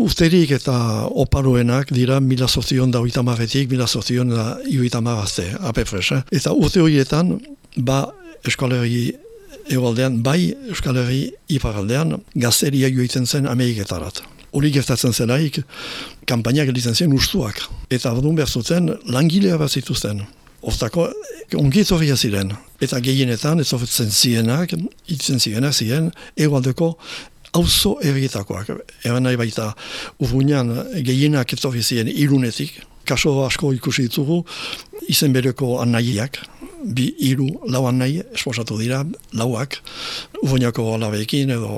Usterik eta oparoenak dira mila sozion da uitamaretik, mila sozion da iuitamarazte, apefres. Eh? Eta urte horietan, ba eskoleri egualdean, bai eskoleri iparaldean, gazteria joiten zen Ameriketarat. Hori gertatzen zelaik, kampainak editzen zen ustuak. Eta badun behar zuten, langilea bat zituzten. Oztako, ongi etorria ziren. Eta gehienetan, ez ofetzen zienak, itzen zienak ziren, egualdeko auzo errietakoak. Eran nahi baita, urruñan gehienak etorri ziren irunetik, kaso asko ikusi ditugu, izen bereko anaiak, bi iru lau anai esposatu dira, lauak, urruñako alabeekin edo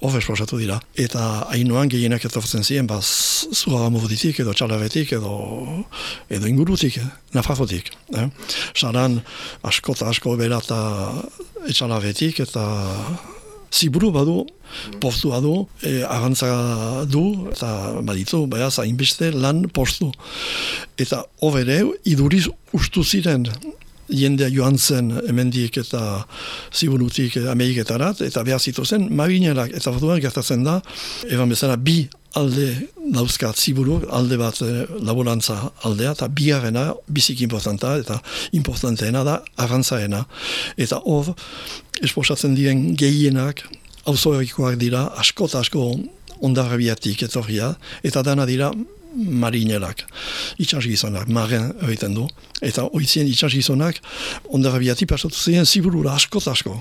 hor esposatu dira. Eta hainoan gehienak etortzen ziren, baz, zura murditik edo txalabetik edo, edo ingurutik, eh? nafarotik. Eh? Saran asko eta asko berata etxalabetik eta ziburu badu, postu badu, e, agantza du, eta baditu, baina zainbeste lan postu. Eta hobere, iduriz ustu ziren, jendea joan zen emendik eta ziburutik Ameriketarat, eta behar zituzen, marinerak, eta orduan gertatzen da, eban bezala bi alde dauzka ziburu, alde bat e, laborantza aldea, eta bigarrena bizik importanta, eta importanteena da agantzaena. Eta hor, esposatzen diren gehienak, auzoerikoak dira, asko eta asko ondarrabiatik etorria, eta dana dira marinelak, itxasgizonak, maren egiten du, eta oitzien itxasgizonak ondarrabiatik pasatu ziren ziburura asko eta asko.